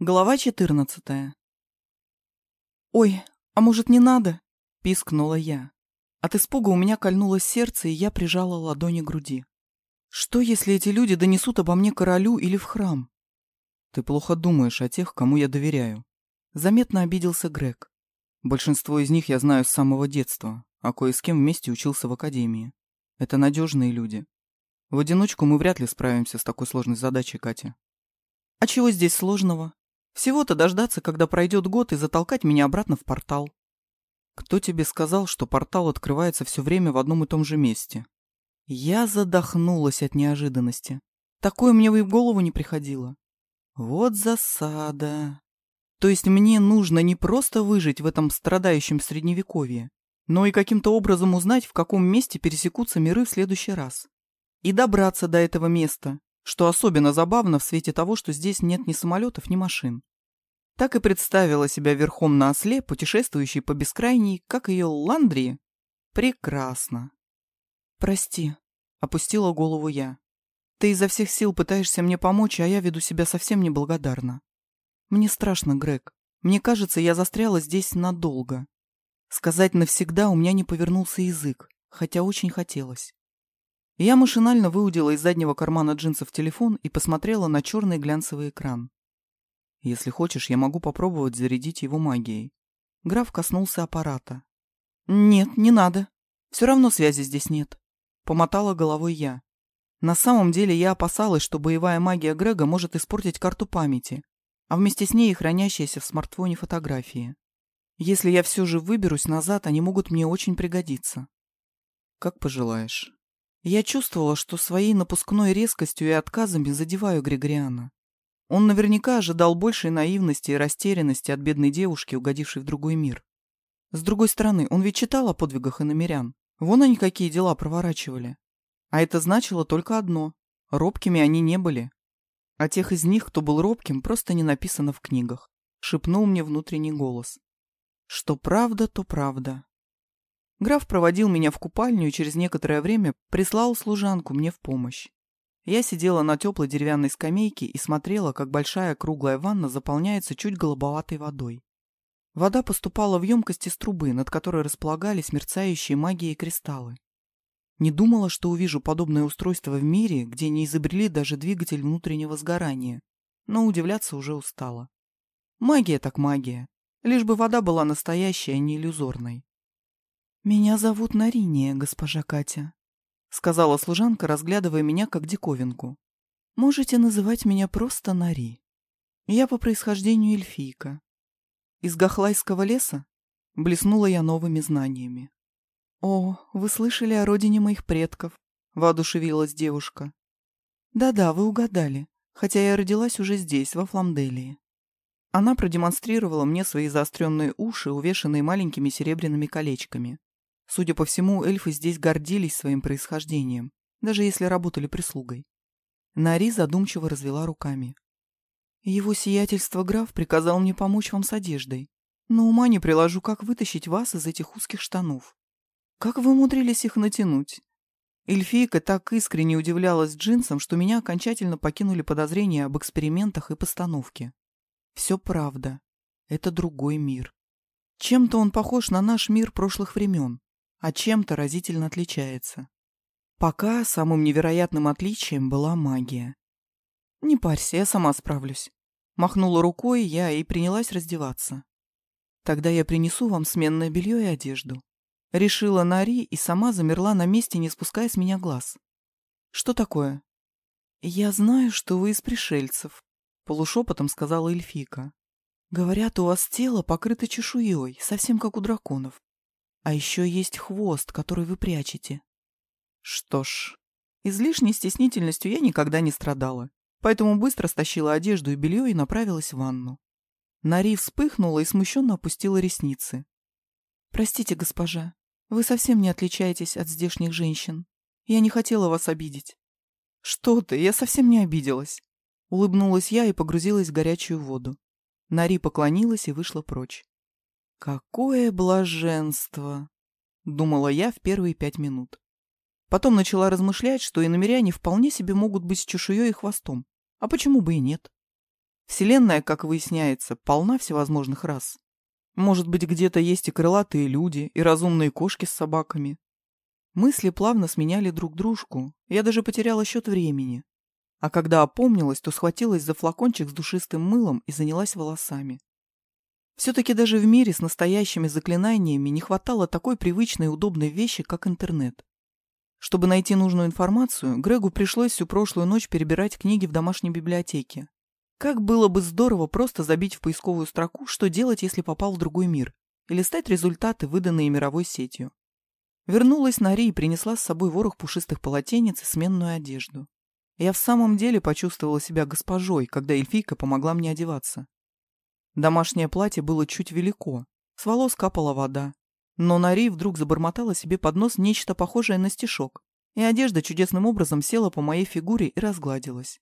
Глава четырнадцатая. «Ой, а может, не надо?» — пискнула я. От испуга у меня кольнуло сердце, и я прижала ладони к груди. «Что, если эти люди донесут обо мне королю или в храм?» «Ты плохо думаешь о тех, кому я доверяю». Заметно обиделся Грег. «Большинство из них я знаю с самого детства, а кое с кем вместе учился в академии. Это надежные люди. В одиночку мы вряд ли справимся с такой сложной задачей, Катя». «А чего здесь сложного?» Всего-то дождаться, когда пройдет год, и затолкать меня обратно в портал. Кто тебе сказал, что портал открывается все время в одном и том же месте? Я задохнулась от неожиданности. Такое мне в голову не приходило. Вот засада. То есть мне нужно не просто выжить в этом страдающем средневековье, но и каким-то образом узнать, в каком месте пересекутся миры в следующий раз. И добраться до этого места, что особенно забавно в свете того, что здесь нет ни самолетов, ни машин. Так и представила себя верхом на осле, путешествующей по бескрайней, как ее Ландрии. Прекрасно. «Прости», — опустила голову я. «Ты изо всех сил пытаешься мне помочь, а я веду себя совсем неблагодарно. Мне страшно, Грег. Мне кажется, я застряла здесь надолго. Сказать навсегда у меня не повернулся язык, хотя очень хотелось. Я машинально выудила из заднего кармана джинсов телефон и посмотрела на черный глянцевый экран. Если хочешь, я могу попробовать зарядить его магией. Граф коснулся аппарата. Нет, не надо. Все равно связи здесь нет. Помотала головой я. На самом деле я опасалась, что боевая магия Грега может испортить карту памяти, а вместе с ней и хранящиеся в смартфоне фотографии. Если я все же выберусь назад, они могут мне очень пригодиться. Как пожелаешь. Я чувствовала, что своей напускной резкостью и отказами задеваю Григориана. Он наверняка ожидал большей наивности и растерянности от бедной девушки, угодившей в другой мир. С другой стороны, он ведь читал о подвигах иномерян. Вон они какие дела проворачивали. А это значило только одно — робкими они не были. А тех из них, кто был робким, просто не написано в книгах. Шепнул мне внутренний голос. Что правда, то правда. Граф проводил меня в купальню и через некоторое время прислал служанку мне в помощь. Я сидела на теплой деревянной скамейке и смотрела, как большая круглая ванна заполняется чуть голубоватой водой. Вода поступала в емкость из трубы, над которой располагались мерцающие магией кристаллы. Не думала, что увижу подобное устройство в мире, где не изобрели даже двигатель внутреннего сгорания, но удивляться уже устала. Магия так магия, лишь бы вода была настоящей, а не иллюзорной. «Меня зовут Нариния, госпожа Катя», — сказала служанка, разглядывая меня как диковинку. «Можете называть меня просто Нари. Я по происхождению эльфийка. Из Гахлайского леса блеснула я новыми знаниями. «О, вы слышали о родине моих предков», — воодушевилась девушка. «Да-да, вы угадали, хотя я родилась уже здесь, во Фламделии». Она продемонстрировала мне свои заостренные уши, увешанные маленькими серебряными колечками. Судя по всему, эльфы здесь гордились своим происхождением, даже если работали прислугой. Нари задумчиво развела руками. Его сиятельство граф приказал мне помочь вам с одеждой, но ума не приложу, как вытащить вас из этих узких штанов. Как вы умудрились их натянуть? Эльфийка так искренне удивлялась джинсам, что меня окончательно покинули подозрения об экспериментах и постановке. Все правда. Это другой мир. Чем-то он похож на наш мир прошлых времен а чем-то разительно отличается. Пока самым невероятным отличием была магия. «Не парься, я сама справлюсь». Махнула рукой я и принялась раздеваться. «Тогда я принесу вам сменное белье и одежду». Решила Нари и сама замерла на месте, не спуская с меня глаз. «Что такое?» «Я знаю, что вы из пришельцев», — полушепотом сказала эльфика. «Говорят, у вас тело покрыто чешуей, совсем как у драконов. А еще есть хвост, который вы прячете. Что ж, излишней стеснительностью я никогда не страдала, поэтому быстро стащила одежду и белье и направилась в ванну. Нари вспыхнула и смущенно опустила ресницы. «Простите, госпожа, вы совсем не отличаетесь от здешних женщин. Я не хотела вас обидеть». «Что ты, я совсем не обиделась». Улыбнулась я и погрузилась в горячую воду. Нари поклонилась и вышла прочь. «Какое блаженство!» — думала я в первые пять минут. Потом начала размышлять, что и намеряне вполне себе могут быть с чешуей и хвостом. А почему бы и нет? Вселенная, как выясняется, полна всевозможных рас. Может быть, где-то есть и крылатые люди, и разумные кошки с собаками. Мысли плавно сменяли друг дружку, я даже потеряла счет времени. А когда опомнилась, то схватилась за флакончик с душистым мылом и занялась волосами. Все-таки даже в мире с настоящими заклинаниями не хватало такой привычной и удобной вещи, как интернет. Чтобы найти нужную информацию, Грегу пришлось всю прошлую ночь перебирать книги в домашней библиотеке. Как было бы здорово просто забить в поисковую строку, что делать, если попал в другой мир, и листать результаты, выданные мировой сетью. Вернулась Нари и принесла с собой ворох пушистых полотенец и сменную одежду. Я в самом деле почувствовала себя госпожой, когда эльфийка помогла мне одеваться. Домашнее платье было чуть велико, с волос капала вода, но Нари вдруг забормотала себе под нос нечто похожее на стишок, и одежда чудесным образом села по моей фигуре и разгладилась.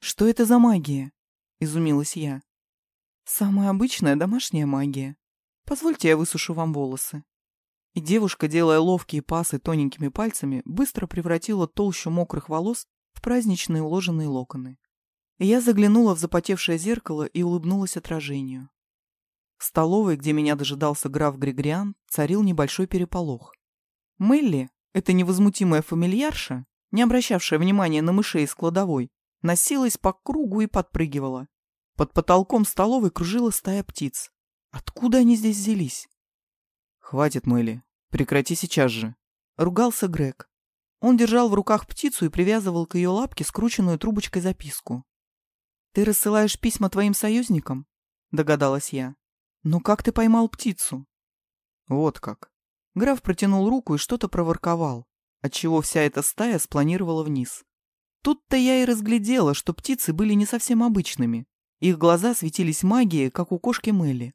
«Что это за магия?» — изумилась я. «Самая обычная домашняя магия. Позвольте, я высушу вам волосы». И девушка, делая ловкие пасы тоненькими пальцами, быстро превратила толщу мокрых волос в праздничные уложенные локоны. Я заглянула в запотевшее зеркало и улыбнулась отражению. В столовой, где меня дожидался граф Григориан, царил небольшой переполох. Мелли, эта невозмутимая фамильярша, не обращавшая внимания на мышей из кладовой, носилась по кругу и подпрыгивала. Под потолком столовой кружила стая птиц. Откуда они здесь взялись? «Хватит, Мелли. Прекрати сейчас же», — ругался Грег. Он держал в руках птицу и привязывал к ее лапке скрученную трубочкой записку. «Ты рассылаешь письма твоим союзникам?» — догадалась я. «Но как ты поймал птицу?» «Вот как». Граф протянул руку и что-то проворковал, отчего вся эта стая спланировала вниз. Тут-то я и разглядела, что птицы были не совсем обычными. Их глаза светились магией, как у кошки Мелли.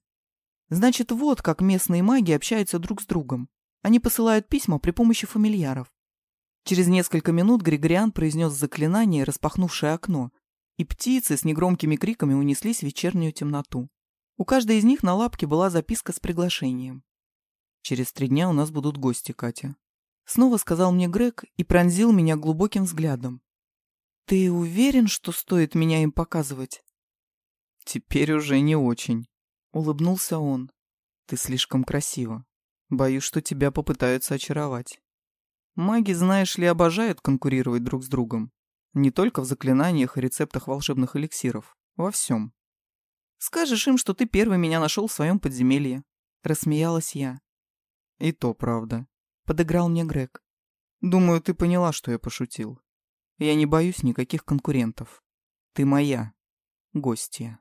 Значит, вот как местные маги общаются друг с другом. Они посылают письма при помощи фамильяров. Через несколько минут Григориан произнес заклинание, распахнувшее окно, и птицы с негромкими криками унеслись в вечернюю темноту. У каждой из них на лапке была записка с приглашением. «Через три дня у нас будут гости, Катя», — снова сказал мне Грег и пронзил меня глубоким взглядом. «Ты уверен, что стоит меня им показывать?» «Теперь уже не очень», — улыбнулся он. «Ты слишком красива. Боюсь, что тебя попытаются очаровать. Маги, знаешь ли, обожают конкурировать друг с другом. Не только в заклинаниях и рецептах волшебных эликсиров. Во всем. Скажешь им, что ты первый меня нашел в своем подземелье. Рассмеялась я. И то правда. Подыграл мне Грег. Думаю, ты поняла, что я пошутил. Я не боюсь никаких конкурентов. Ты моя гостья.